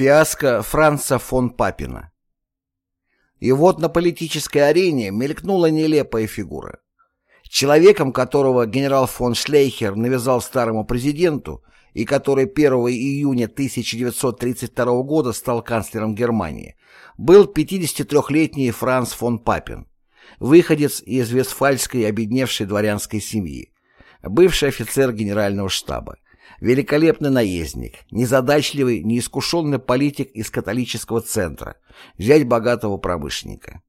Фиаско Франца фон Папина И вот на политической арене мелькнула нелепая фигура. Человеком, которого генерал фон Шлейхер навязал старому президенту и который 1 июня 1932 года стал канцлером Германии, был 53-летний Франц фон Папин, выходец из вестфальской обедневшей дворянской семьи, бывший офицер генерального штаба, великолепный наездник, незадачливый, неискушенный политик из католического центра, взять богатого промышленника.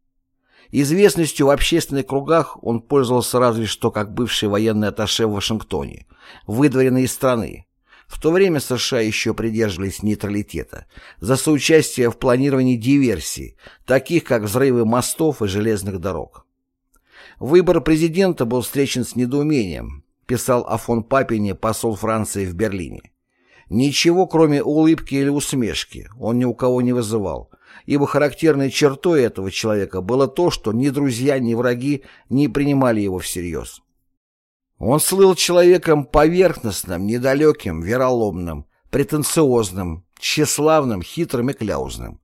Известностью в общественных кругах он пользовался разве что как бывший военный атташе в Вашингтоне, выдворенный из страны. В то время США еще придерживались нейтралитета за соучастие в планировании диверсий, таких как взрывы мостов и железных дорог. Выбор президента был встречен с недоумением, писал о фон Папине посол Франции в Берлине. Ничего, кроме улыбки или усмешки, он ни у кого не вызывал, ибо характерной чертой этого человека было то, что ни друзья, ни враги не принимали его всерьез. Он слыл человеком поверхностным, недалеким, вероломным, претенциозным, тщеславным, хитрым и кляузным.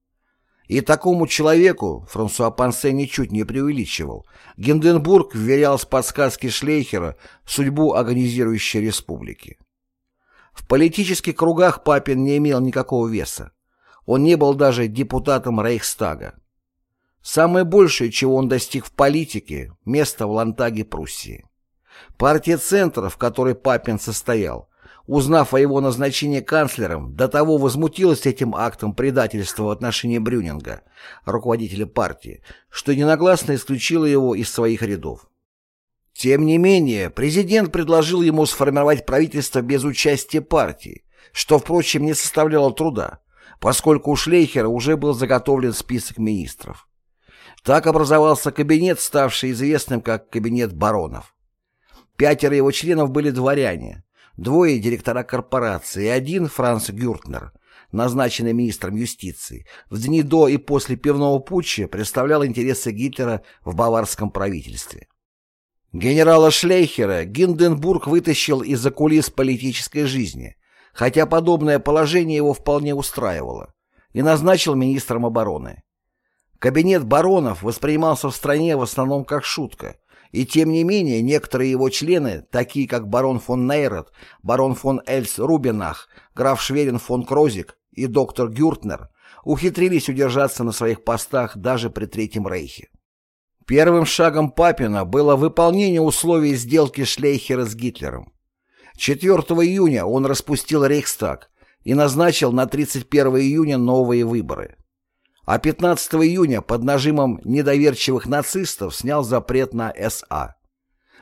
И такому человеку, Франсуа Пансе ничуть не преувеличивал, Гинденбург вверял с подсказки Шлейхера судьбу агонизирующей республики. В политических кругах Папин не имел никакого веса. Он не был даже депутатом Рейхстага. Самое большее, чего он достиг в политике, место в Лантаге Пруссии. Партия Центра, в которой Папин состоял, узнав о его назначении канцлером, до того возмутилась этим актом предательства в отношении Брюнинга, руководителя партии, что ненагласно исключила его из своих рядов. Тем не менее, президент предложил ему сформировать правительство без участия партии, что, впрочем, не составляло труда, поскольку у Шлейхера уже был заготовлен список министров. Так образовался кабинет, ставший известным как кабинет баронов. Пятеро его членов были дворяне, Двое директора корпорации один Франц Гюртнер, назначенный министром юстиции, в дни до и после пивного путча представлял интересы Гитлера в баварском правительстве. Генерала Шлейхера Гинденбург вытащил из-за кулис политической жизни, хотя подобное положение его вполне устраивало, и назначил министром обороны. Кабинет баронов воспринимался в стране в основном как шутка, и тем не менее, некоторые его члены, такие как барон фон Нейрот, барон фон Эльс Рубинах, граф Шверин фон Крозик и доктор Гюртнер, ухитрились удержаться на своих постах даже при Третьем Рейхе. Первым шагом Папина было выполнение условий сделки Шлейхера с Гитлером. 4 июня он распустил Рейхстаг и назначил на 31 июня новые выборы а 15 июня под нажимом недоверчивых нацистов снял запрет на СА.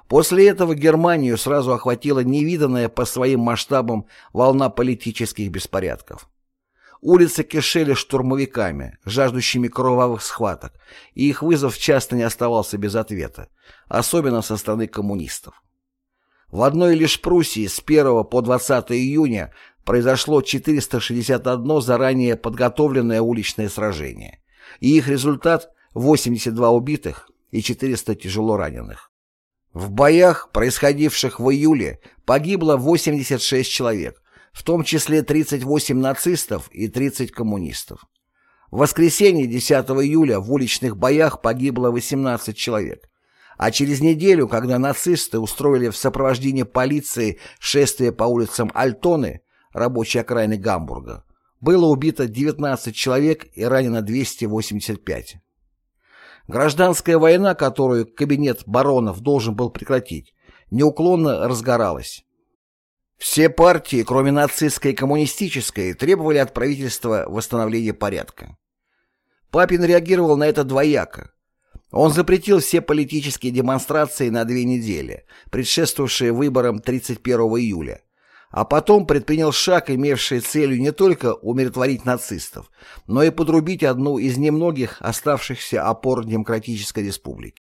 После этого Германию сразу охватила невиданная по своим масштабам волна политических беспорядков. Улицы кишели штурмовиками, жаждущими кровавых схваток, и их вызов часто не оставался без ответа, особенно со стороны коммунистов. В одной лишь Пруссии с 1 по 20 июня произошло 461 заранее подготовленное уличное сражение, и их результат – 82 убитых и 400 тяжело раненых. В боях, происходивших в июле, погибло 86 человек, в том числе 38 нацистов и 30 коммунистов. В воскресенье 10 июля в уличных боях погибло 18 человек, а через неделю, когда нацисты устроили в сопровождении полиции шествие по улицам Альтоны, рабочей окраины Гамбурга, было убито 19 человек и ранено 285. Гражданская война, которую кабинет баронов должен был прекратить, неуклонно разгоралась. Все партии, кроме нацистской и коммунистической, требовали от правительства восстановления порядка. Папин реагировал на это двояко. Он запретил все политические демонстрации на две недели, предшествовавшие выборам 31 июля, а потом предпринял шаг, имевший целью не только умиротворить нацистов, но и подрубить одну из немногих оставшихся опор Демократической Республики.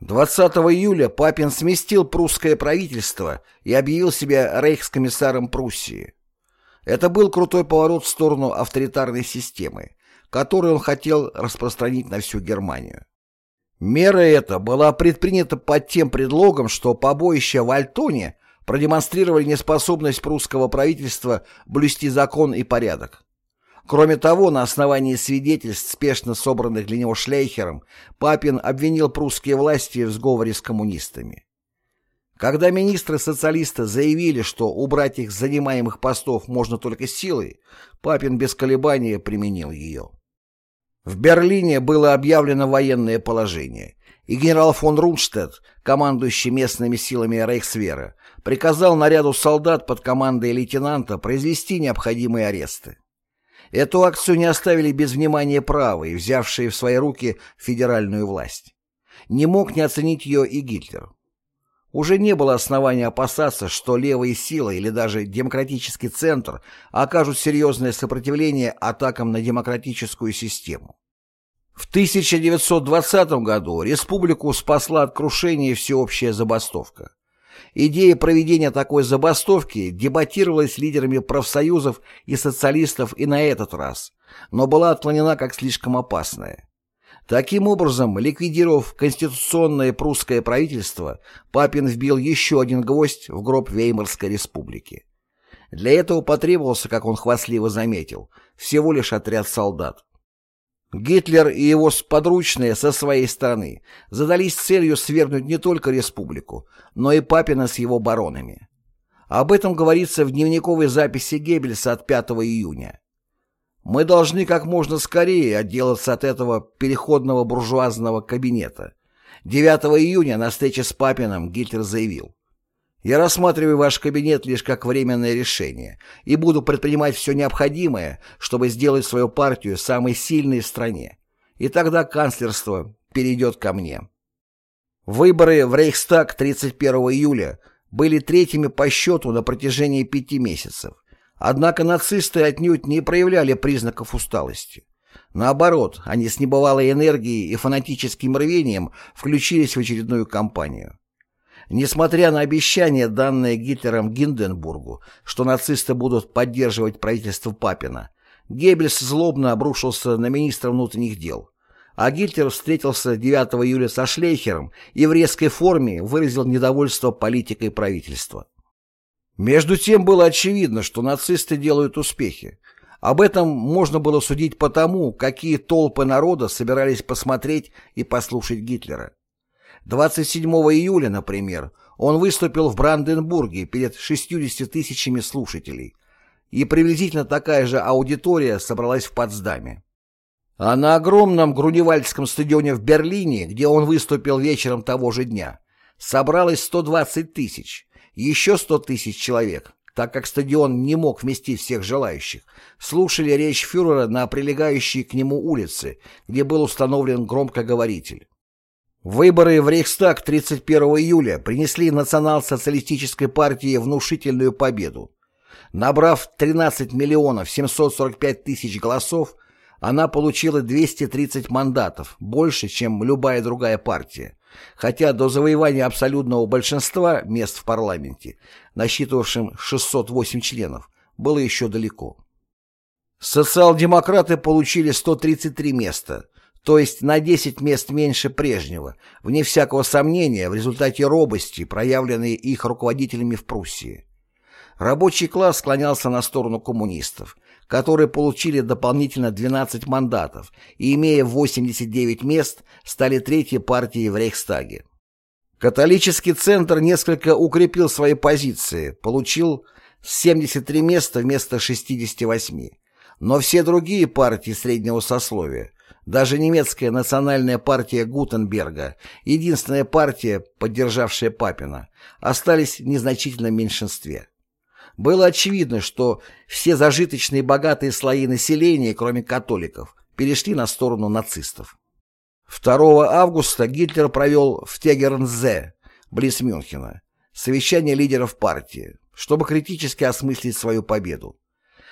20 июля Папин сместил прусское правительство и объявил себя рейхскомиссаром Пруссии. Это был крутой поворот в сторону авторитарной системы, которую он хотел распространить на всю Германию. Мера эта была предпринята под тем предлогом, что побоище в Альтоне продемонстрировали неспособность прусского правительства блюсти закон и порядок. Кроме того, на основании свидетельств, спешно собранных для него Шлейхером, Папин обвинил прусские власти в сговоре с коммунистами. Когда министры-социалисты заявили, что убрать их с занимаемых постов можно только силой, Папин без колебания применил ее. В Берлине было объявлено военное положение, и генерал фон Рунштедт, командующий местными силами Рейхсвера, приказал наряду солдат под командой лейтенанта произвести необходимые аресты. Эту акцию не оставили без внимания правые, взявшие в свои руки федеральную власть. Не мог не оценить ее и Гитлер. Уже не было основания опасаться, что левые силы или даже демократический центр окажут серьезное сопротивление атакам на демократическую систему. В 1920 году республику спасла от крушения всеобщая забастовка. Идея проведения такой забастовки дебатировалась лидерами профсоюзов и социалистов и на этот раз, но была отклонена как слишком опасная. Таким образом, ликвидировав конституционное прусское правительство, Папин вбил еще один гвоздь в гроб Веймарской республики. Для этого потребовался, как он хвастливо заметил, всего лишь отряд солдат. Гитлер и его подручные со своей стороны задались целью свергнуть не только республику, но и Папина с его баронами. Об этом говорится в дневниковой записи Геббельса от 5 июня. Мы должны как можно скорее отделаться от этого переходного буржуазного кабинета. 9 июня на встрече с Папиным Гитлер заявил я рассматриваю ваш кабинет лишь как временное решение и буду предпринимать все необходимое, чтобы сделать свою партию самой сильной в стране. И тогда канцлерство перейдет ко мне. Выборы в Рейхстаг 31 июля были третьими по счету на протяжении пяти месяцев. Однако нацисты отнюдь не проявляли признаков усталости. Наоборот, они с небывалой энергией и фанатическим рвением включились в очередную кампанию. Несмотря на обещание, данное Гитлером Гинденбургу, что нацисты будут поддерживать правительство Папина, Геббельс злобно обрушился на министра внутренних дел. А Гитлер встретился 9 июля со Шлейхером и в резкой форме выразил недовольство политикой правительства. Между тем было очевидно, что нацисты делают успехи. Об этом можно было судить по тому, какие толпы народа собирались посмотреть и послушать Гитлера. 27 июля, например, он выступил в Бранденбурге перед 60 тысячами слушателей, и приблизительно такая же аудитория собралась в Потсдаме. А на огромном Груневальдском стадионе в Берлине, где он выступил вечером того же дня, собралось 120 тысяч, еще 100 тысяч человек, так как стадион не мог вместить всех желающих, слушали речь фюрера на прилегающей к нему улице, где был установлен громкоговоритель. Выборы в Рейхстаг 31 июля принесли национал-социалистической партии внушительную победу. Набрав 13 миллионов 745 тысяч голосов, она получила 230 мандатов, больше, чем любая другая партия, хотя до завоевания абсолютного большинства мест в парламенте, насчитывавшим 608 членов, было еще далеко. Социал-демократы получили 133 места, то есть на 10 мест меньше прежнего, вне всякого сомнения, в результате робости, проявленной их руководителями в Пруссии. Рабочий класс склонялся на сторону коммунистов, которые получили дополнительно 12 мандатов и, имея 89 мест, стали третьей партией в Рейхстаге. Католический центр несколько укрепил свои позиции, получил 73 места вместо 68, но все другие партии среднего сословия даже немецкая национальная партия Гутенберга, единственная партия, поддержавшая Папина, остались в незначительном меньшинстве. Было очевидно, что все зажиточные богатые слои населения, кроме католиков, перешли на сторону нацистов. 2 августа Гитлер провел в Тегернзе, близ Мюнхена, совещание лидеров партии, чтобы критически осмыслить свою победу.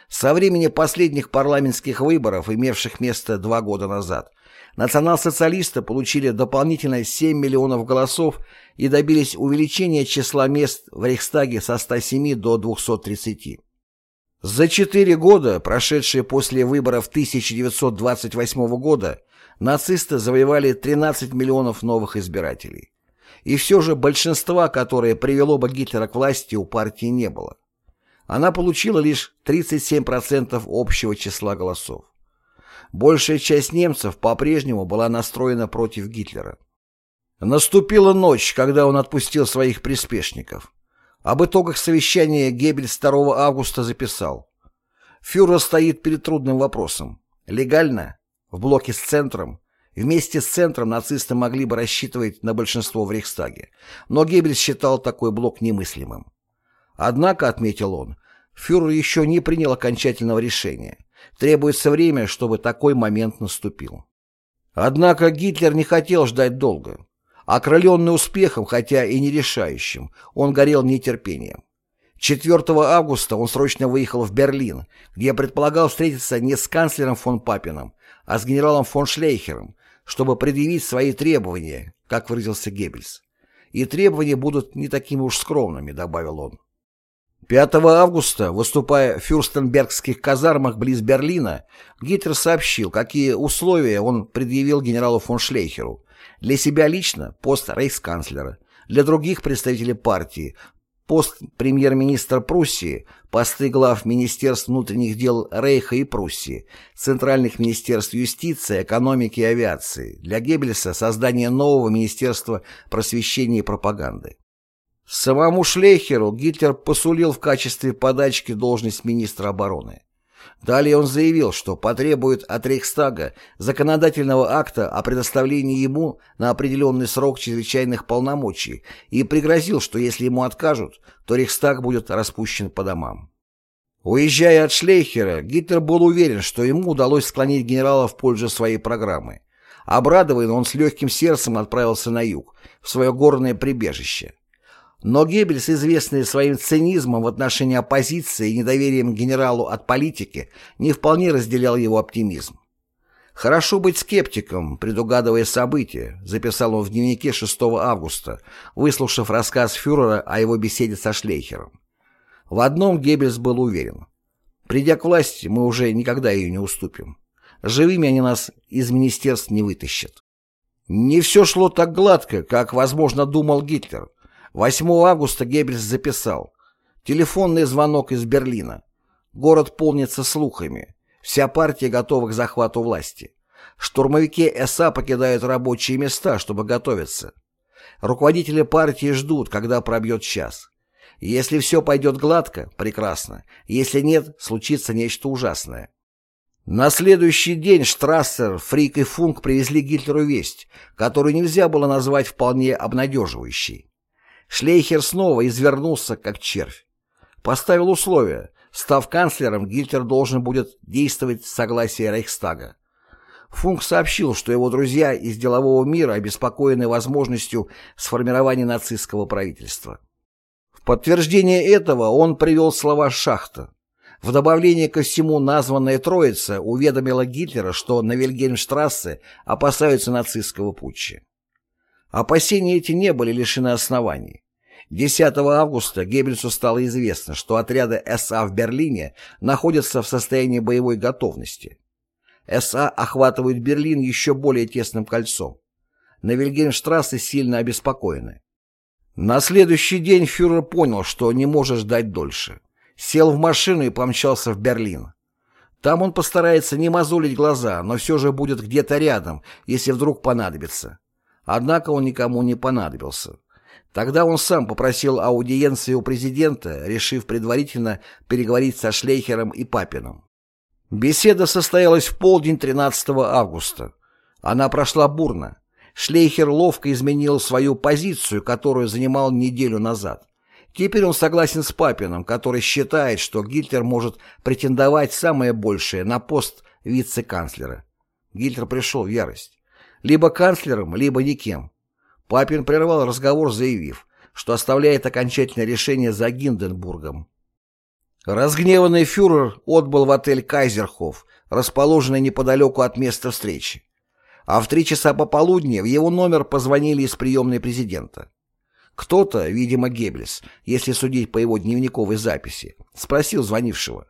Со времени последних парламентских выборов, имевших место два года назад, национал-социалисты получили дополнительно 7 миллионов голосов и добились увеличения числа мест в Рейхстаге со 107 до 230. За четыре года, прошедшие после выборов 1928 года, нацисты завоевали 13 миллионов новых избирателей. И все же большинства, которое привело бы Гитлера к власти, у партии не было. Она получила лишь 37% общего числа голосов. Большая часть немцев по-прежнему была настроена против Гитлера. Наступила ночь, когда он отпустил своих приспешников. Об итогах совещания Геббельс 2 августа записал. Фюрер стоит перед трудным вопросом. Легально, в блоке с центром, вместе с центром нацисты могли бы рассчитывать на большинство в Рейхстаге, но Геббельс считал такой блок немыслимым. Однако, отметил он, фюрер еще не принял окончательного решения. Требуется время, чтобы такой момент наступил. Однако Гитлер не хотел ждать долго. Окрыленный успехом, хотя и не решающим, он горел нетерпением. 4 августа он срочно выехал в Берлин, где предполагал встретиться не с канцлером фон Папином, а с генералом фон Шлейхером, чтобы предъявить свои требования, как выразился Геббельс. «И требования будут не такими уж скромными», — добавил он. 5 августа, выступая в фюрстенбергских казармах близ Берлина, Гитлер сообщил, какие условия он предъявил генералу фон Шлейхеру. Для себя лично – пост рейхсканцлера, для других представителей партии – пост премьер-министра Пруссии, посты глав Министерств внутренних дел Рейха и Пруссии, центральных министерств юстиции, экономики и авиации, для Геббельса – создание нового Министерства просвещения и пропаганды. Самому Шлейхеру Гитлер посулил в качестве подачки должность министра обороны. Далее он заявил, что потребует от Рейхстага законодательного акта о предоставлении ему на определенный срок чрезвычайных полномочий и пригрозил, что если ему откажут, то Рейхстаг будет распущен по домам. Уезжая от Шлейхера, Гитлер был уверен, что ему удалось склонить генерала в пользу своей программы. Обрадованный, он с легким сердцем отправился на юг, в свое горное прибежище. Но Геббельс, известный своим цинизмом в отношении оппозиции и недоверием генералу от политики, не вполне разделял его оптимизм. «Хорошо быть скептиком, предугадывая события», записал он в дневнике 6 августа, выслушав рассказ фюрера о его беседе со Шлейхером. В одном Геббельс был уверен. «Придя к власти, мы уже никогда ее не уступим. Живыми они нас из министерств не вытащат». Не все шло так гладко, как, возможно, думал Гитлер – 8 августа Геббельс записал «Телефонный звонок из Берлина. Город полнится слухами. Вся партия готова к захвату власти. Штурмовики СА покидают рабочие места, чтобы готовиться. Руководители партии ждут, когда пробьет час. Если все пойдет гладко, прекрасно. Если нет, случится нечто ужасное. На следующий день Штрассер, Фрик и Функ привезли Гитлеру весть, которую нельзя было назвать вполне обнадеживающей. Шлейхер снова извернулся, как червь. Поставил условие. Став канцлером, Гитлер должен будет действовать с согласия Рейхстага. Функ сообщил, что его друзья из делового мира обеспокоены возможностью сформирования нацистского правительства. В подтверждение этого он привел слова Шахта. В добавление ко всему названная троица уведомила Гитлера, что на Вильгельмштрассе опасаются нацистского путча. Опасения эти не были лишены оснований. 10 августа Геббельсу стало известно, что отряды СА в Берлине находятся в состоянии боевой готовности. СА охватывают Берлин еще более тесным кольцом. На Вильгельмштрассе сильно обеспокоены. На следующий день фюрер понял, что не может ждать дольше. Сел в машину и помчался в Берлин. Там он постарается не мозолить глаза, но все же будет где-то рядом, если вдруг понадобится. Однако он никому не понадобился. Тогда он сам попросил аудиенции у президента, решив предварительно переговорить со Шлейхером и Папином. Беседа состоялась в полдень 13 августа. Она прошла бурно. Шлейхер ловко изменил свою позицию, которую занимал неделю назад. Теперь он согласен с Папином, который считает, что Гитлер может претендовать самое большее на пост вице-канцлера. Гитлер пришел в ярость. Либо канцлером, либо никем. Папин прервал разговор, заявив, что оставляет окончательное решение за Гинденбургом. Разгневанный фюрер отбыл в отель «Кайзерхоф», расположенный неподалеку от места встречи. А в три часа пополудни в его номер позвонили из приемной президента. Кто-то, видимо Геббельс, если судить по его дневниковой записи, спросил звонившего.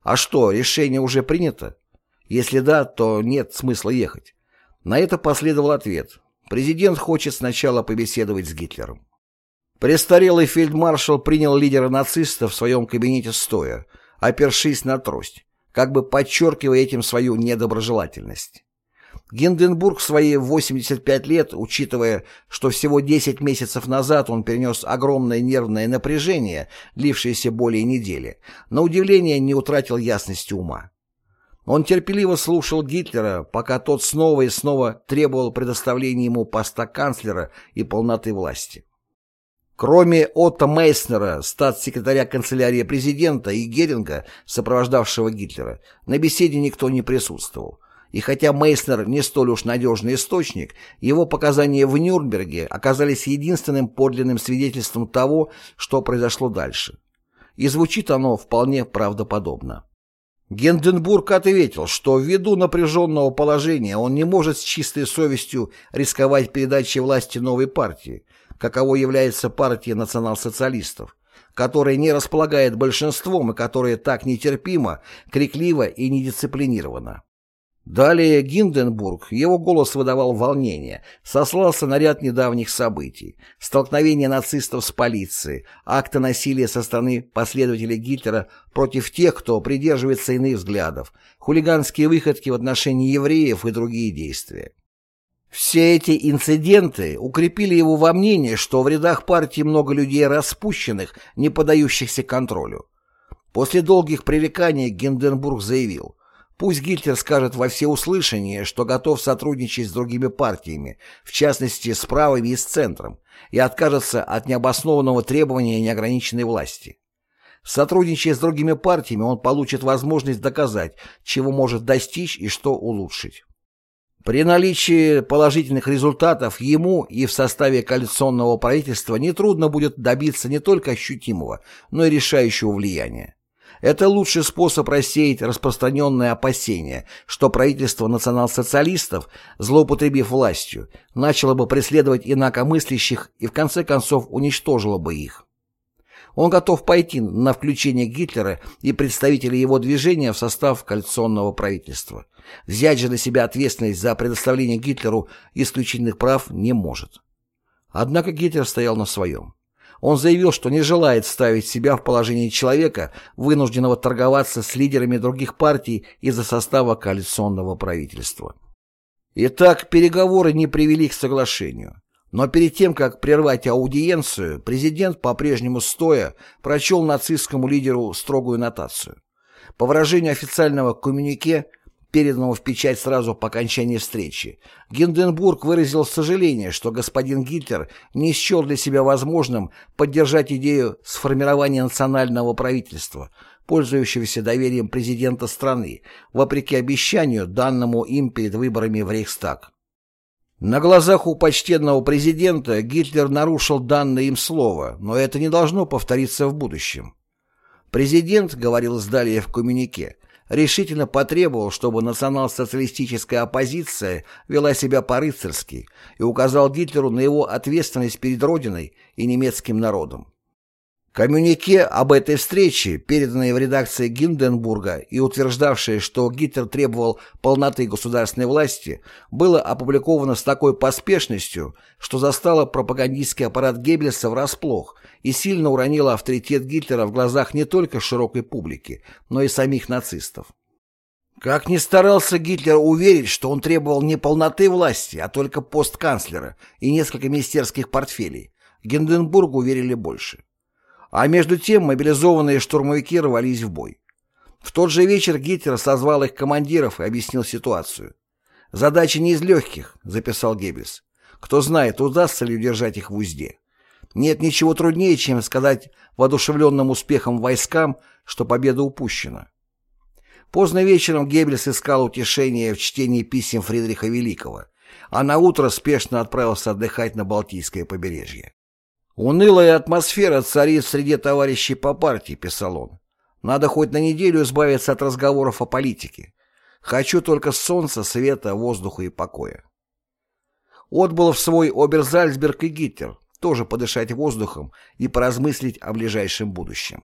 «А что, решение уже принято? Если да, то нет смысла ехать». На это последовал ответ. Президент хочет сначала побеседовать с Гитлером. Престарелый фельдмаршал принял лидера нацистов в своем кабинете стоя, опершись на трость, как бы подчеркивая этим свою недоброжелательность. Гинденбург в свои 85 лет, учитывая, что всего 10 месяцев назад он перенес огромное нервное напряжение, длившееся более недели, на удивление не утратил ясности ума. Он терпеливо слушал Гитлера, пока тот снова и снова требовал предоставления ему поста канцлера и полноты власти. Кроме Отто Мейснера, статс-секретаря канцелярии президента, и Геринга, сопровождавшего Гитлера, на беседе никто не присутствовал. И хотя Мейснер не столь уж надежный источник, его показания в Нюрнберге оказались единственным подлинным свидетельством того, что произошло дальше. И звучит оно вполне правдоподобно. Генденбург ответил, что ввиду напряженного положения он не может с чистой совестью рисковать передачей власти новой партии, каково является партия национал-социалистов, которая не располагает большинством и которая так нетерпимо, криклива и недисциплинирована. Далее Гинденбург, его голос выдавал волнение, сослался на ряд недавних событий, столкновения нацистов с полицией, акты насилия со стороны последователей Гитлера против тех, кто придерживается иных взглядов, хулиганские выходки в отношении евреев и другие действия. Все эти инциденты укрепили его во мнении, что в рядах партии много людей распущенных, не поддающихся контролю. После долгих пререканий Гинденбург заявил, пусть Гитлер скажет во всеуслышание, что готов сотрудничать с другими партиями, в частности с правыми и с центром, и откажется от необоснованного требования неограниченной власти. Сотрудничая с другими партиями, он получит возможность доказать, чего может достичь и что улучшить. При наличии положительных результатов ему и в составе коалиционного правительства нетрудно будет добиться не только ощутимого, но и решающего влияния. Это лучший способ рассеять распространенное опасение, что правительство национал-социалистов, злоупотребив властью, начало бы преследовать инакомыслящих и в конце концов уничтожило бы их. Он готов пойти на включение Гитлера и представителей его движения в состав коалиционного правительства. Взять же на себя ответственность за предоставление Гитлеру исключительных прав не может. Однако Гитлер стоял на своем. Он заявил, что не желает ставить себя в положение человека, вынужденного торговаться с лидерами других партий из-за состава коалиционного правительства. Итак, переговоры не привели к соглашению. Но перед тем, как прервать аудиенцию, президент, по-прежнему стоя, прочел нацистскому лидеру строгую нотацию. По выражению официального коммюнике, переданного в печать сразу по окончании встречи, Гинденбург выразил сожаление, что господин Гитлер не счел для себя возможным поддержать идею сформирования национального правительства, пользующегося доверием президента страны, вопреки обещанию, данному им перед выборами в Рейхстаг. На глазах у почтенного президента Гитлер нарушил данное им слово, но это не должно повториться в будущем. Президент, говорилось далее в коммюнике, решительно потребовал, чтобы национал-социалистическая оппозиция вела себя по-рыцарски и указал Гитлеру на его ответственность перед Родиной и немецким народом. Коммюнике об этой встрече, переданное в редакции Гинденбурга и утверждавшее, что Гитлер требовал полноты государственной власти, было опубликовано с такой поспешностью, что застало пропагандистский аппарат Геббельса врасплох и сильно уронило авторитет Гитлера в глазах не только широкой публики, но и самих нацистов. Как ни старался Гитлер уверить, что он требовал не полноты власти, а только пост канцлера и несколько министерских портфелей, Гинденбургу верили больше. А между тем мобилизованные штурмовики рвались в бой. В тот же вечер Гитлер созвал их командиров и объяснил ситуацию. «Задача не из легких», — записал Геббельс. «Кто знает, удастся ли удержать их в узде. Нет ничего труднее, чем сказать воодушевленным успехом войскам, что победа упущена». Поздно вечером Геббельс искал утешение в чтении писем Фридриха Великого, а на утро спешно отправился отдыхать на Балтийское побережье. «Унылая атмосфера царит среди товарищей по партии», — писал он. «Надо хоть на неделю избавиться от разговоров о политике. Хочу только солнца, света, воздуха и покоя». Отбыл в свой Оберзальцберг и Гитлер, тоже подышать воздухом и поразмыслить о ближайшем будущем.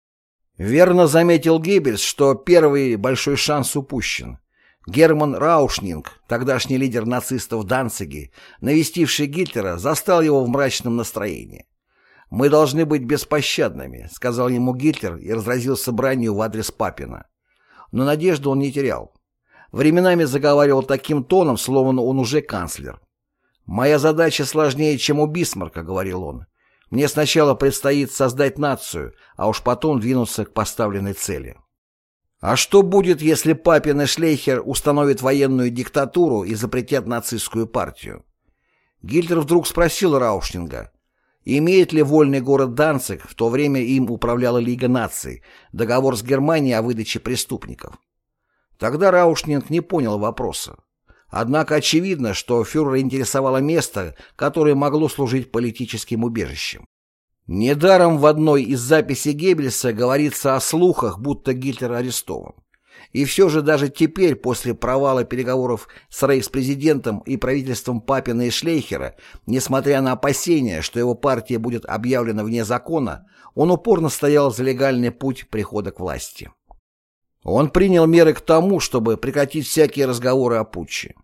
Верно заметил Геббельс, что первый большой шанс упущен. Герман Раушнинг, тогдашний лидер нацистов Данциги, навестивший Гитлера, застал его в мрачном настроении. «Мы должны быть беспощадными», — сказал ему Гитлер и разразился бранью в адрес Папина. Но надежду он не терял. Временами заговаривал таким тоном, словно он уже канцлер. «Моя задача сложнее, чем у Бисмарка», — говорил он. «Мне сначала предстоит создать нацию, а уж потом двинуться к поставленной цели». А что будет, если Папин и Шлейхер установят военную диктатуру и запретят нацистскую партию? Гитлер вдруг спросил Раушнинга, имеет ли вольный город Данциг, в то время им управляла Лига наций, договор с Германией о выдаче преступников. Тогда Раушнинг не понял вопроса. Однако очевидно, что фюрера интересовало место, которое могло служить политическим убежищем. Недаром в одной из записей Геббельса говорится о слухах, будто Гитлер арестован. И все же даже теперь, после провала переговоров с рейхспрезидентом и правительством Папина и Шлейхера, несмотря на опасения, что его партия будет объявлена вне закона, он упорно стоял за легальный путь прихода к власти. Он принял меры к тому, чтобы прекратить всякие разговоры о путче.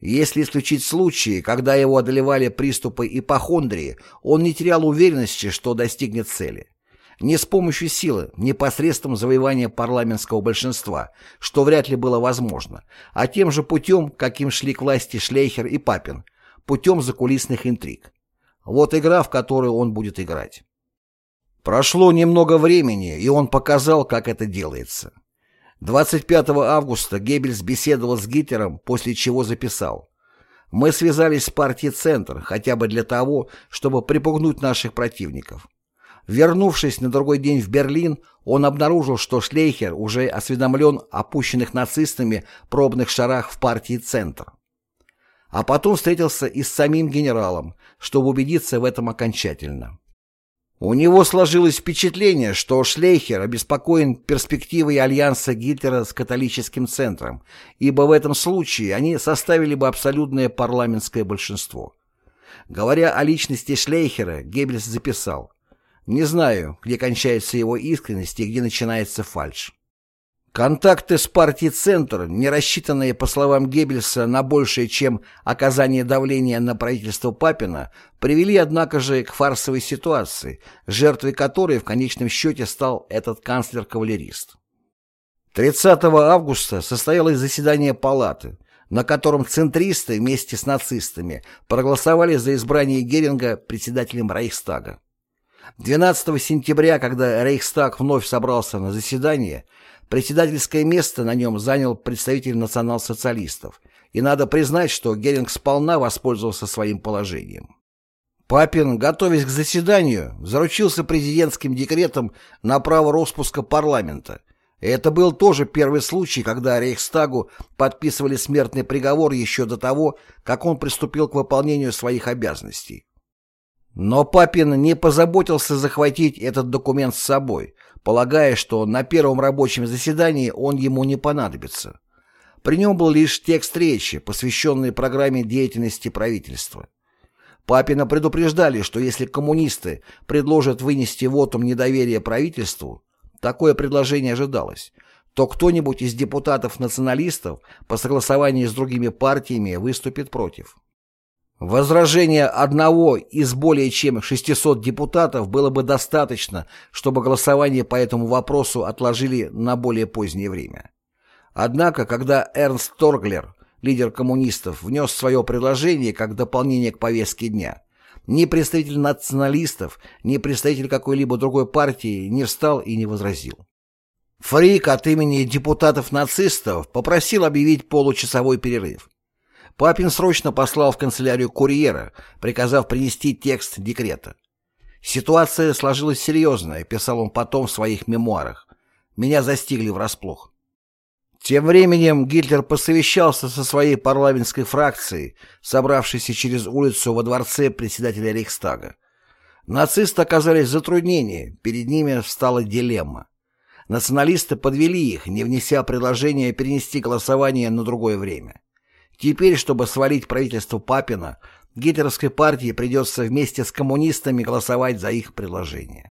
Если исключить случаи, когда его одолевали приступы ипохондрии, он не терял уверенности, что достигнет цели. Не с помощью силы, не посредством завоевания парламентского большинства, что вряд ли было возможно, а тем же путем, каким шли к власти Шлейхер и Папин, путем закулисных интриг. Вот игра, в которую он будет играть. Прошло немного времени, и он показал, как это делается. 25 августа Геббельс беседовал с Гитлером, после чего записал «Мы связались с партией «Центр» хотя бы для того, чтобы припугнуть наших противников». Вернувшись на другой день в Берлин, он обнаружил, что Шлейхер уже осведомлен о пущенных нацистами пробных шарах в партии «Центр». А потом встретился и с самим генералом, чтобы убедиться в этом окончательно. У него сложилось впечатление, что Шлейхер обеспокоен перспективой альянса Гитлера с католическим центром, ибо в этом случае они составили бы абсолютное парламентское большинство. Говоря о личности Шлейхера, Геббельс записал «Не знаю, где кончается его искренность и где начинается фальшь. Контакты с партией «Центр», не рассчитанные, по словам Геббельса, на большее, чем оказание давления на правительство Папина, привели, однако же, к фарсовой ситуации, жертвой которой в конечном счете стал этот канцлер-кавалерист. 30 августа состоялось заседание палаты, на котором центристы вместе с нацистами проголосовали за избрание Геринга председателем Рейхстага. 12 сентября, когда Рейхстаг вновь собрался на заседание, Председательское место на нем занял представитель национал-социалистов, и надо признать, что Геринг сполна воспользовался своим положением. Папин, готовясь к заседанию, заручился президентским декретом на право распуска парламента. Это был тоже первый случай, когда Рейхстагу подписывали смертный приговор еще до того, как он приступил к выполнению своих обязанностей. Но Папин не позаботился захватить этот документ с собой, полагая, что на первом рабочем заседании он ему не понадобится. При нем был лишь текст речи, посвященный программе деятельности правительства. Папина предупреждали, что если коммунисты предложат вынести вотум недоверия правительству, такое предложение ожидалось, то кто-нибудь из депутатов-националистов по согласованию с другими партиями выступит против. Возражение одного из более чем 600 депутатов было бы достаточно, чтобы голосование по этому вопросу отложили на более позднее время. Однако, когда Эрнст Торглер, лидер коммунистов, внес свое предложение как дополнение к повестке дня, ни представитель националистов, ни представитель какой-либо другой партии не встал и не возразил. Фрик от имени депутатов-нацистов попросил объявить получасовой перерыв. Папин срочно послал в канцелярию курьера, приказав принести текст декрета. «Ситуация сложилась серьезная», — писал он потом в своих мемуарах. «Меня застигли врасплох». Тем временем Гитлер посовещался со своей парламентской фракцией, собравшейся через улицу во дворце председателя Рейхстага. Нацисты оказались в затруднении, перед ними встала дилемма. Националисты подвели их, не внеся предложение перенести голосование на другое время. Теперь, чтобы свалить правительство Папина, гитлеровской партии придется вместе с коммунистами голосовать за их предложение.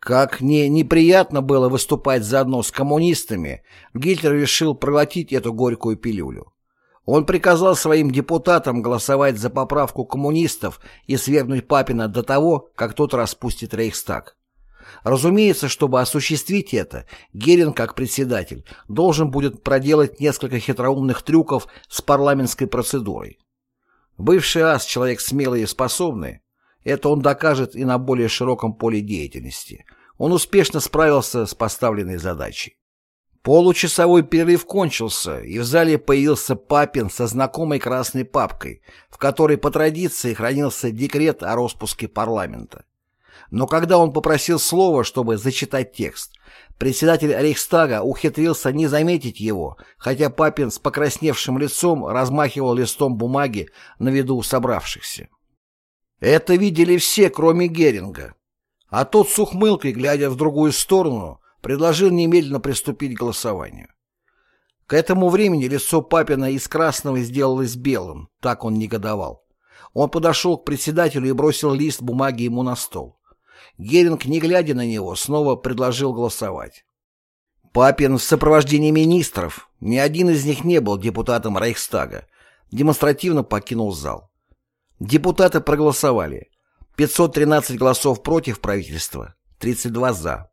Как не неприятно было выступать заодно с коммунистами, Гитлер решил проглотить эту горькую пилюлю. Он приказал своим депутатам голосовать за поправку коммунистов и свергнуть Папина до того, как тот распустит Рейхстаг. Разумеется, чтобы осуществить это, Герин, как председатель, должен будет проделать несколько хитроумных трюков с парламентской процедурой. Бывший ас, человек смелый и способный, это он докажет и на более широком поле деятельности. Он успешно справился с поставленной задачей. Получасовой перерыв кончился, и в зале появился Папин со знакомой красной папкой, в которой по традиции хранился декрет о распуске парламента. Но когда он попросил слова, чтобы зачитать текст, председатель Рейхстага ухитрился не заметить его, хотя Папин с покрасневшим лицом размахивал листом бумаги на виду собравшихся. Это видели все, кроме Геринга. А тот с ухмылкой, глядя в другую сторону, предложил немедленно приступить к голосованию. К этому времени лицо Папина из красного сделалось белым, так он негодовал. Он подошел к председателю и бросил лист бумаги ему на стол. Геринг, не глядя на него, снова предложил голосовать. Папин в сопровождении министров, ни один из них не был депутатом Рейхстага, демонстративно покинул зал. Депутаты проголосовали. 513 голосов против правительства, 32 за.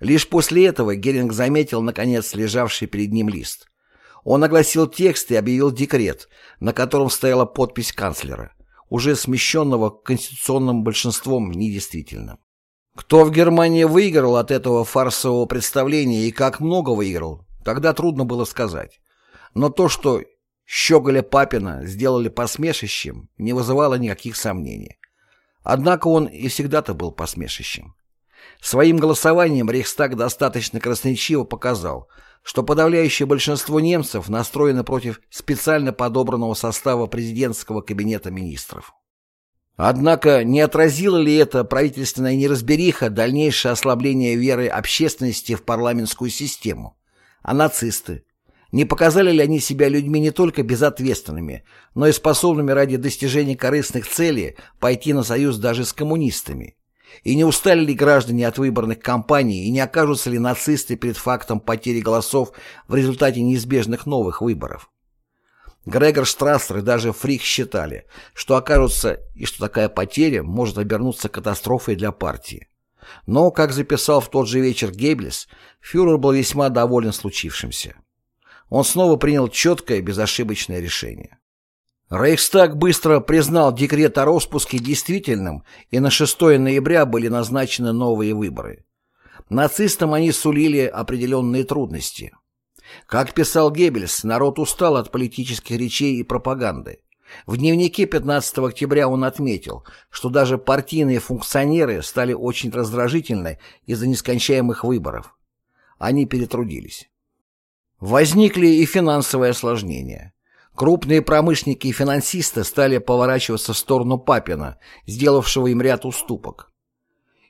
Лишь после этого Геринг заметил, наконец, лежавший перед ним лист. Он огласил текст и объявил декрет, на котором стояла подпись канцлера, уже смещенного конституционным большинством недействительно. Кто в Германии выиграл от этого фарсового представления и как много выиграл, тогда трудно было сказать. Но то, что Щеголя Папина сделали посмешищем, не вызывало никаких сомнений. Однако он и всегда-то был посмешищем. Своим голосованием Рейхстаг достаточно красноречиво показал, что подавляющее большинство немцев настроено против специально подобранного состава президентского кабинета министров. Однако не отразило ли это правительственная неразбериха дальнейшее ослабление веры общественности в парламентскую систему? А нацисты? Не показали ли они себя людьми не только безответственными, но и способными ради достижения корыстных целей пойти на союз даже с коммунистами? И не устали ли граждане от выборных кампаний, и не окажутся ли нацисты перед фактом потери голосов в результате неизбежных новых выборов? Грегор Штрассер и даже Фрих считали, что окажутся и что такая потеря может обернуться катастрофой для партии. Но, как записал в тот же вечер Геббельс, фюрер был весьма доволен случившимся. Он снова принял четкое, безошибочное решение. Рейхстаг быстро признал декрет о распуске действительным, и на 6 ноября были назначены новые выборы. Нацистам они сулили определенные трудности. Как писал Геббельс, народ устал от политических речей и пропаганды. В дневнике 15 октября он отметил, что даже партийные функционеры стали очень раздражительны из-за нескончаемых выборов. Они перетрудились. Возникли и финансовые осложнения. Крупные промышленники и финансисты стали поворачиваться в сторону Папина, сделавшего им ряд уступок.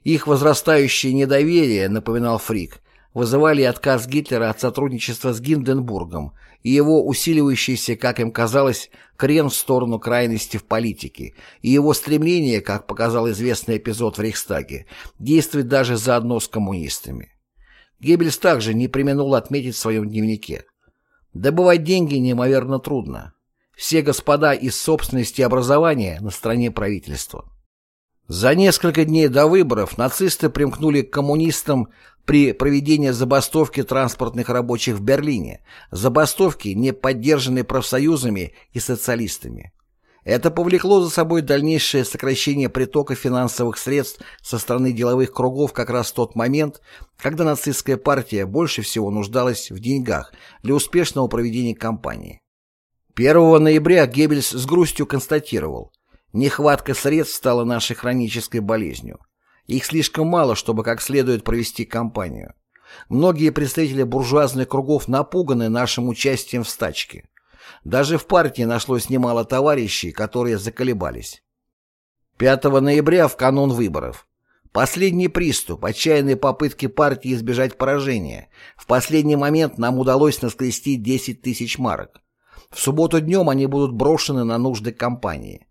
Их возрастающее недоверие, напоминал Фрик, вызывали отказ Гитлера от сотрудничества с Гинденбургом и его усиливающийся, как им казалось, крен в сторону крайности в политике, и его стремление, как показал известный эпизод в Рейхстаге, действовать даже заодно с коммунистами. Геббельс также не применул отметить в своем дневнике. Добывать деньги неимоверно трудно. Все господа из собственности образования на стороне правительства. За несколько дней до выборов нацисты примкнули к коммунистам при проведении забастовки транспортных рабочих в Берлине, забастовки, не поддержанной профсоюзами и социалистами. Это повлекло за собой дальнейшее сокращение притока финансовых средств со стороны деловых кругов как раз в тот момент, когда нацистская партия больше всего нуждалась в деньгах для успешного проведения кампании. 1 ноября Геббельс с грустью констатировал, нехватка средств стала нашей хронической болезнью. Их слишком мало, чтобы как следует провести кампанию. Многие представители буржуазных кругов напуганы нашим участием в стачке. Даже в партии нашлось немало товарищей, которые заколебались. 5 ноября в канун выборов. Последний приступ, отчаянные попытки партии избежать поражения. В последний момент нам удалось наскрести 10 тысяч марок. В субботу днем они будут брошены на нужды кампании.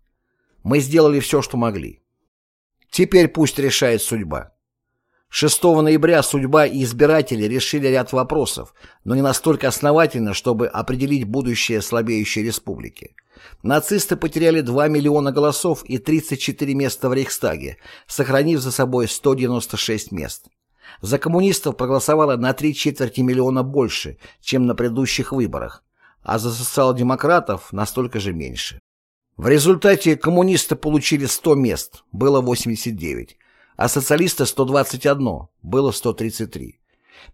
Мы сделали все, что могли. Теперь пусть решает судьба. 6 ноября судьба и избиратели решили ряд вопросов, но не настолько основательно, чтобы определить будущее слабеющей республики. Нацисты потеряли 2 миллиона голосов и 34 места в Рейхстаге, сохранив за собой 196 мест. За коммунистов проголосовало на три четверти миллиона больше, чем на предыдущих выборах, а за социал-демократов настолько же меньше. В результате коммунисты получили 100 мест, было 89, а социалисты 121, было 133.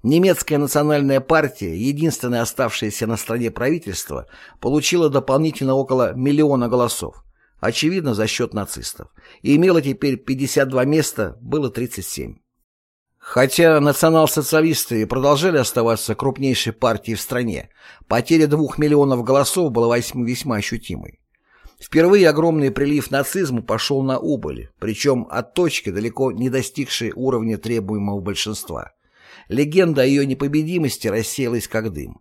Немецкая национальная партия, единственное оставшееся на стране правительство, получила дополнительно около миллиона голосов, очевидно за счет нацистов, и имела теперь 52 места, было 37. Хотя национал-социалисты продолжали оставаться крупнейшей партией в стране, потеря двух миллионов голосов была весьма ощутимой. Впервые огромный прилив нацизму пошел на убыль, причем от точки, далеко не достигшей уровня требуемого большинства. Легенда о ее непобедимости рассеялась как дым.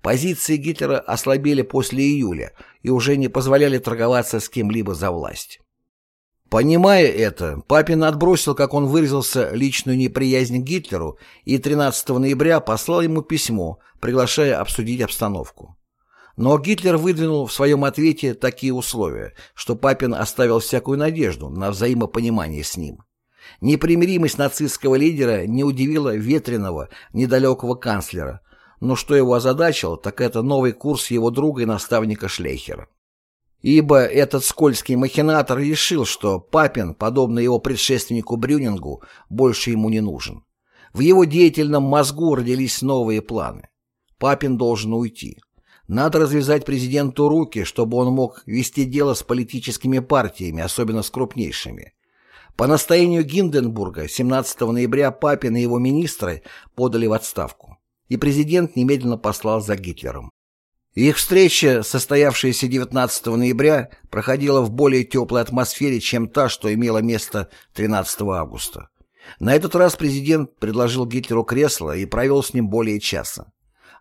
Позиции Гитлера ослабели после июля и уже не позволяли торговаться с кем-либо за власть. Понимая это, Папин отбросил, как он выразился, личную неприязнь к Гитлеру и 13 ноября послал ему письмо, приглашая обсудить обстановку. Но Гитлер выдвинул в своем ответе такие условия, что Папин оставил всякую надежду на взаимопонимание с ним. Непримиримость нацистского лидера не удивила ветреного, недалекого канцлера, но что его озадачило, так это новый курс его друга и наставника Шлейхера. Ибо этот скользкий махинатор решил, что Папин, подобно его предшественнику Брюнингу, больше ему не нужен. В его деятельном мозгу родились новые планы. Папин должен уйти. Надо развязать президенту руки, чтобы он мог вести дело с политическими партиями, особенно с крупнейшими. По настоянию Гинденбурга 17 ноября Папин и его министры подали в отставку, и президент немедленно послал за Гитлером. Их встреча, состоявшаяся 19 ноября, проходила в более теплой атмосфере, чем та, что имела место 13 августа. На этот раз президент предложил Гитлеру кресло и провел с ним более часа.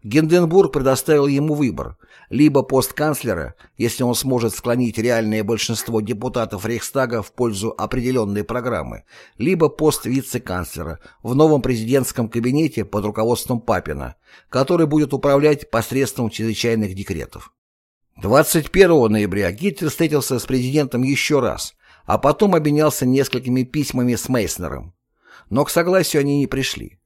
Гинденбург предоставил ему выбор – либо пост канцлера, если он сможет склонить реальное большинство депутатов Рейхстага в пользу определенной программы, либо пост вице-канцлера в новом президентском кабинете под руководством Папина, который будет управлять посредством чрезвычайных декретов. 21 ноября Гитлер встретился с президентом еще раз, а потом обменялся несколькими письмами с Мейснером. Но к согласию они не пришли.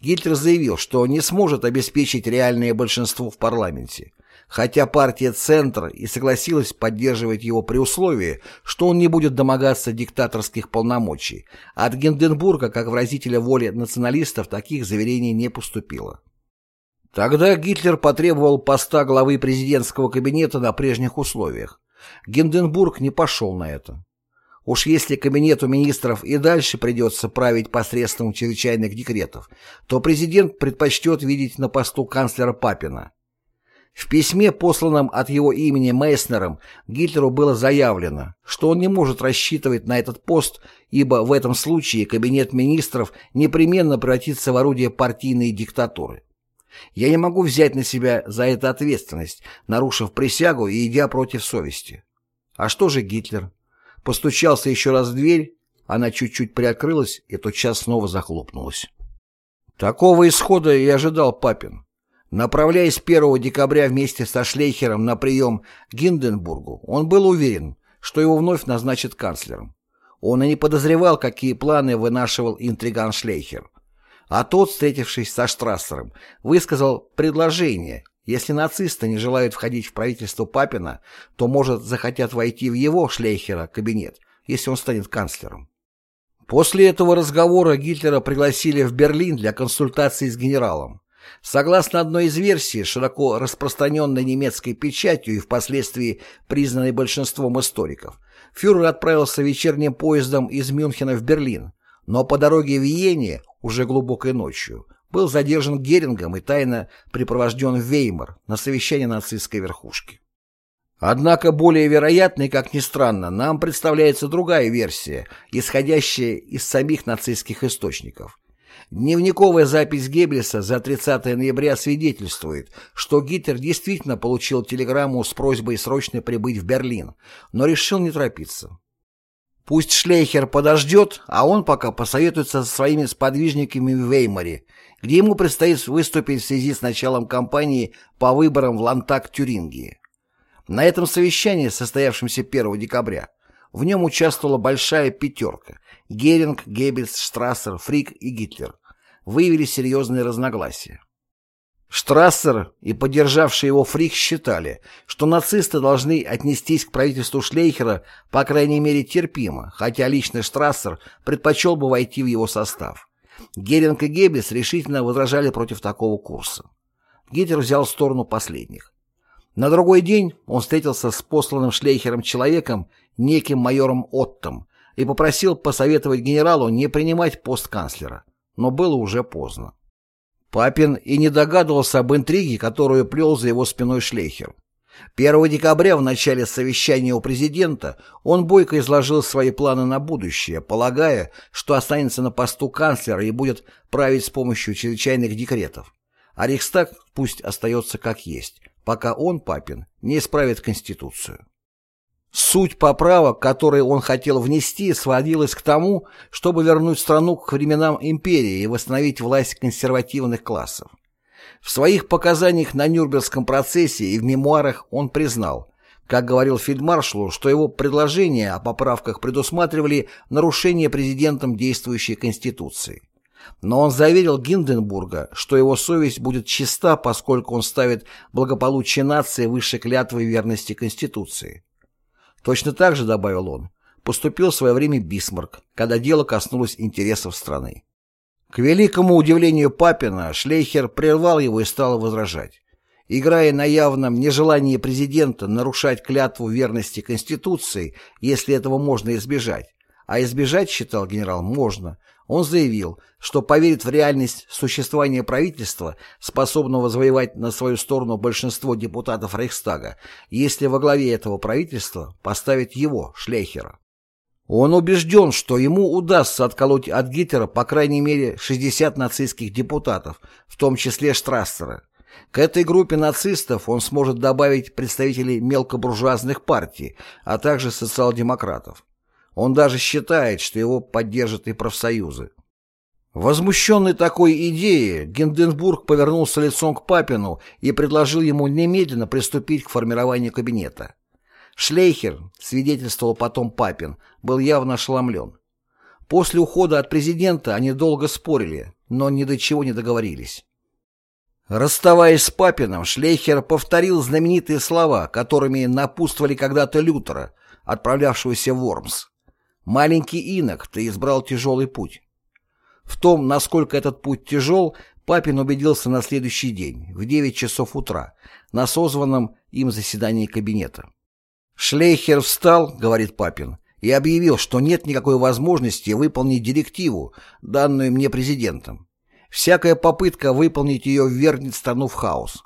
Гитлер заявил, что не сможет обеспечить реальное большинство в парламенте, хотя партия «Центр» и согласилась поддерживать его при условии, что он не будет домогаться диктаторских полномочий. От Гинденбурга, как выразителя воли националистов, таких заверений не поступило. Тогда Гитлер потребовал поста главы президентского кабинета на прежних условиях. Гинденбург не пошел на это. Уж если кабинету министров и дальше придется править посредством чрезвычайных декретов, то президент предпочтет видеть на посту канцлера Папина. В письме, посланном от его имени Мейснером, Гитлеру было заявлено, что он не может рассчитывать на этот пост, ибо в этом случае кабинет министров непременно превратится в орудие партийной диктатуры. Я не могу взять на себя за это ответственность, нарушив присягу и идя против совести. А что же Гитлер? Постучался еще раз в дверь, она чуть-чуть приоткрылась и тотчас снова захлопнулась. Такого исхода и ожидал Папин. Направляясь 1 декабря вместе со Шлейхером на прием к Гинденбургу, он был уверен, что его вновь назначат канцлером. Он и не подозревал, какие планы вынашивал интриган Шлейхер. А тот, встретившись со Штрассером, высказал предложение, если нацисты не желают входить в правительство Папина, то, может, захотят войти в его, Шлейхера, кабинет, если он станет канцлером. После этого разговора Гитлера пригласили в Берлин для консультации с генералом. Согласно одной из версий, широко распространенной немецкой печатью и впоследствии признанной большинством историков, фюрер отправился вечерним поездом из Мюнхена в Берлин, но по дороге в Вене, уже глубокой ночью, был задержан Герингом и тайно припровожден в Веймар на совещание нацистской верхушки. Однако более вероятной, как ни странно, нам представляется другая версия, исходящая из самих нацистских источников. Дневниковая запись Геббельса за 30 ноября свидетельствует, что Гитлер действительно получил телеграмму с просьбой срочно прибыть в Берлин, но решил не торопиться. Пусть Шлейхер подождет, а он пока посоветуется со своими сподвижниками в Веймаре, где ему предстоит выступить в связи с началом кампании по выборам в Лантак Тюрингии. На этом совещании, состоявшемся 1 декабря, в нем участвовала большая пятерка – Геринг, Геббельс, Штрассер, Фрик и Гитлер. Выявили серьезные разногласия. Штрассер и поддержавший его Фрик считали, что нацисты должны отнестись к правительству Шлейхера по крайней мере терпимо, хотя лично Штрассер предпочел бы войти в его состав. Геринг и Геббельс решительно возражали против такого курса. Гитлер взял сторону последних. На другой день он встретился с посланным Шлейхером человеком, неким майором Оттом, и попросил посоветовать генералу не принимать пост канцлера, но было уже поздно. Папин и не догадывался об интриге, которую плел за его спиной Шлейхер. 1 декабря в начале совещания у президента он бойко изложил свои планы на будущее, полагая, что останется на посту канцлера и будет править с помощью чрезвычайных декретов. А Рейхстаг пусть остается как есть, пока он, Папин, не исправит Конституцию. Суть поправок, которые он хотел внести, сводилась к тому, чтобы вернуть страну к временам империи и восстановить власть консервативных классов. В своих показаниях на Нюрнбергском процессе и в мемуарах он признал, как говорил фельдмаршалу, что его предложения о поправках предусматривали нарушение президентом действующей Конституции. Но он заверил Гинденбурга, что его совесть будет чиста, поскольку он ставит благополучие нации выше клятвы верности Конституции. Точно так же, добавил он, поступил в свое время Бисмарк, когда дело коснулось интересов страны. К великому удивлению Папина, Шлейхер прервал его и стал возражать. Играя на явном нежелании президента нарушать клятву верности Конституции, если этого можно избежать, а избежать, считал генерал, можно, он заявил, что поверит в реальность существования правительства, способного завоевать на свою сторону большинство депутатов Рейхстага, если во главе этого правительства поставить его, Шлейхера. Он убежден, что ему удастся отколоть от Гитлера по крайней мере 60 нацистских депутатов, в том числе Штрассера. К этой группе нацистов он сможет добавить представителей мелкобуржуазных партий, а также социал-демократов. Он даже считает, что его поддержат и профсоюзы. Возмущенный такой идеей, Гинденбург повернулся лицом к Папину и предложил ему немедленно приступить к формированию кабинета. Шлейхер, свидетельствовал потом Папин, был явно ошеломлен. После ухода от президента они долго спорили, но ни до чего не договорились. Расставаясь с Папином, Шлейхер повторил знаменитые слова, которыми напутствовали когда-то Лютера, отправлявшегося в Вормс. Маленький инок, ты избрал тяжелый путь. В том, насколько этот путь тяжел, Папин убедился на следующий день, в 9 часов утра, на созванном им заседании кабинета. «Шлейхер встал, — говорит Папин, — и объявил, что нет никакой возможности выполнить директиву, данную мне президентом. Всякая попытка выполнить ее ввергнет страну в хаос.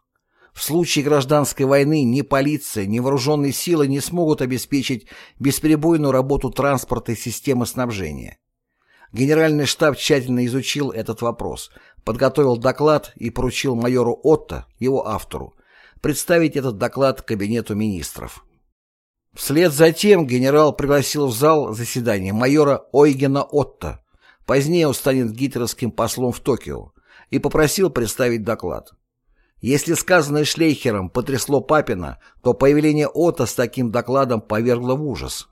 В случае гражданской войны ни полиция, ни вооруженные силы не смогут обеспечить бесперебойную работу транспорта и системы снабжения. Генеральный штаб тщательно изучил этот вопрос, подготовил доклад и поручил майору Отто, его автору, представить этот доклад Кабинету министров. Вслед за тем генерал пригласил в зал заседания майора Ойгена Отто, позднее он станет гитлеровским послом в Токио, и попросил представить доклад. Если сказанное Шлейхером потрясло Папина, то появление Ота с таким докладом повергло в ужас.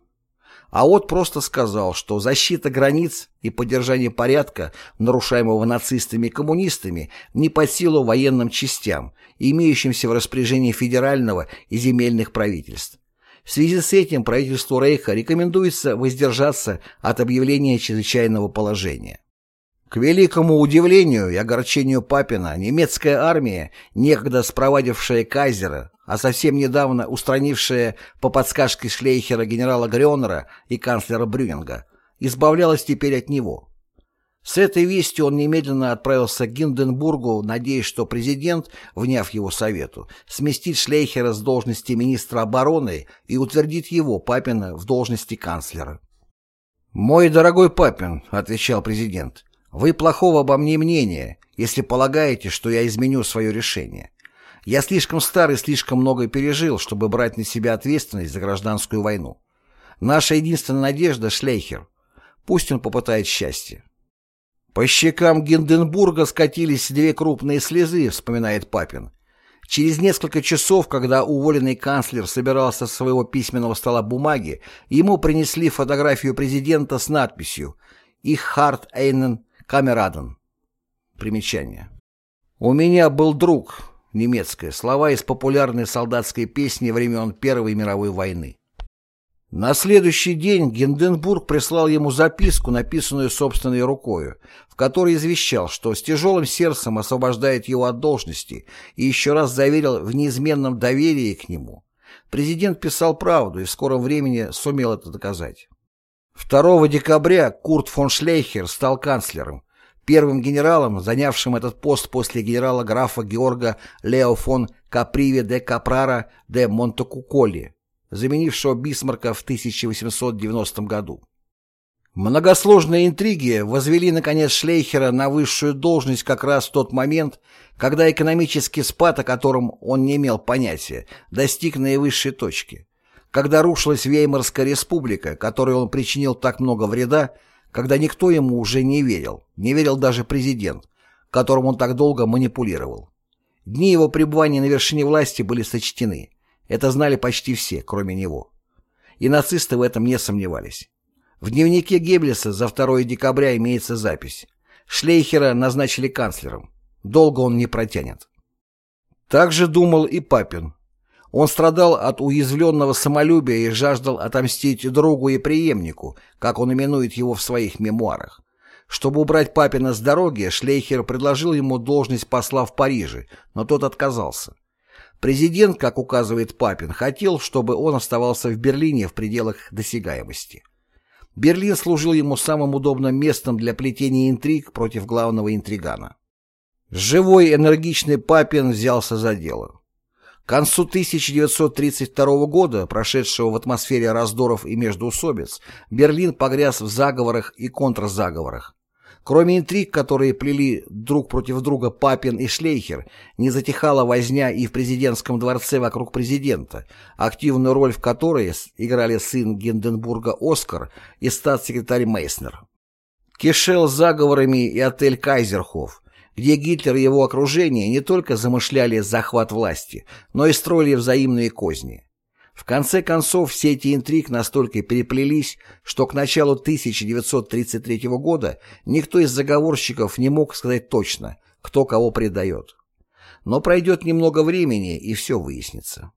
А От просто сказал, что защита границ и поддержание порядка, нарушаемого нацистами и коммунистами, не под силу военным частям, имеющимся в распоряжении федерального и земельных правительств. В связи с этим правительству Рейха рекомендуется воздержаться от объявления чрезвычайного положения. К великому удивлению и огорчению Папина, немецкая армия, некогда спровадившая кайзера, а совсем недавно устранившая по подсказке Шлейхера генерала Грёнера и канцлера Брюнинга, избавлялась теперь от него. С этой вестью он немедленно отправился к Гинденбургу, надеясь, что президент, вняв его совету, сместит Шлейхера с должности министра обороны и утвердит его, Папина, в должности канцлера. «Мой дорогой Папин», — отвечал президент, — вы плохого обо мне мнения, если полагаете, что я изменю свое решение. Я слишком стар и слишком многое пережил, чтобы брать на себя ответственность за гражданскую войну. Наша единственная надежда — Шлейхер. Пусть он попытает счастье. По щекам Гинденбурга скатились две крупные слезы, вспоминает Папин. Через несколько часов, когда уволенный канцлер собирался с своего письменного стола бумаги, ему принесли фотографию президента с надписью «Ich hart einen Kameraden». Примечание. «У меня был друг», немецкое, слова из популярной солдатской песни времен Первой мировой войны. На следующий день Гинденбург прислал ему записку, написанную собственной рукою, в которой извещал, что с тяжелым сердцем освобождает его от должности и еще раз заверил в неизменном доверии к нему. Президент писал правду и в скором времени сумел это доказать. 2 декабря Курт фон Шлейхер стал канцлером, первым генералом, занявшим этот пост после генерала-графа Георга Лео фон Каприве де Капрара де Монтекуколи, заменившего Бисмарка в 1890 году. Многосложные интриги возвели, наконец, Шлейхера на высшую должность как раз в тот момент, когда экономический спад, о котором он не имел понятия, достиг наивысшей точки. Когда рушилась Веймарская республика, которой он причинил так много вреда, когда никто ему уже не верил, не верил даже президент, которым он так долго манипулировал. Дни его пребывания на вершине власти были сочтены. Это знали почти все, кроме него. И нацисты в этом не сомневались. В дневнике Геббельса за 2 декабря имеется запись. Шлейхера назначили канцлером. Долго он не протянет. Так же думал и Папин. Он страдал от уязвленного самолюбия и жаждал отомстить другу и преемнику, как он именует его в своих мемуарах. Чтобы убрать Папина с дороги, Шлейхер предложил ему должность посла в Париже, но тот отказался. Президент, как указывает Папин, хотел, чтобы он оставался в Берлине в пределах досягаемости. Берлин служил ему самым удобным местом для плетения интриг против главного интригана. Живой энергичный Папин взялся за дело. К концу 1932 года, прошедшего в атмосфере раздоров и междоусобиц, Берлин погряз в заговорах и контрзаговорах. Кроме интриг, которые плели друг против друга Папин и Шлейхер, не затихала возня и в президентском дворце вокруг президента, активную роль в которой играли сын Гинденбурга Оскар и статс-секретарь Мейснер. Кишел заговорами и отель Кайзерхоф, где Гитлер и его окружение не только замышляли захват власти, но и строили взаимные козни. В конце концов, все эти интриг настолько переплелись, что к началу 1933 года никто из заговорщиков не мог сказать точно, кто кого предает. Но пройдет немного времени, и все выяснится.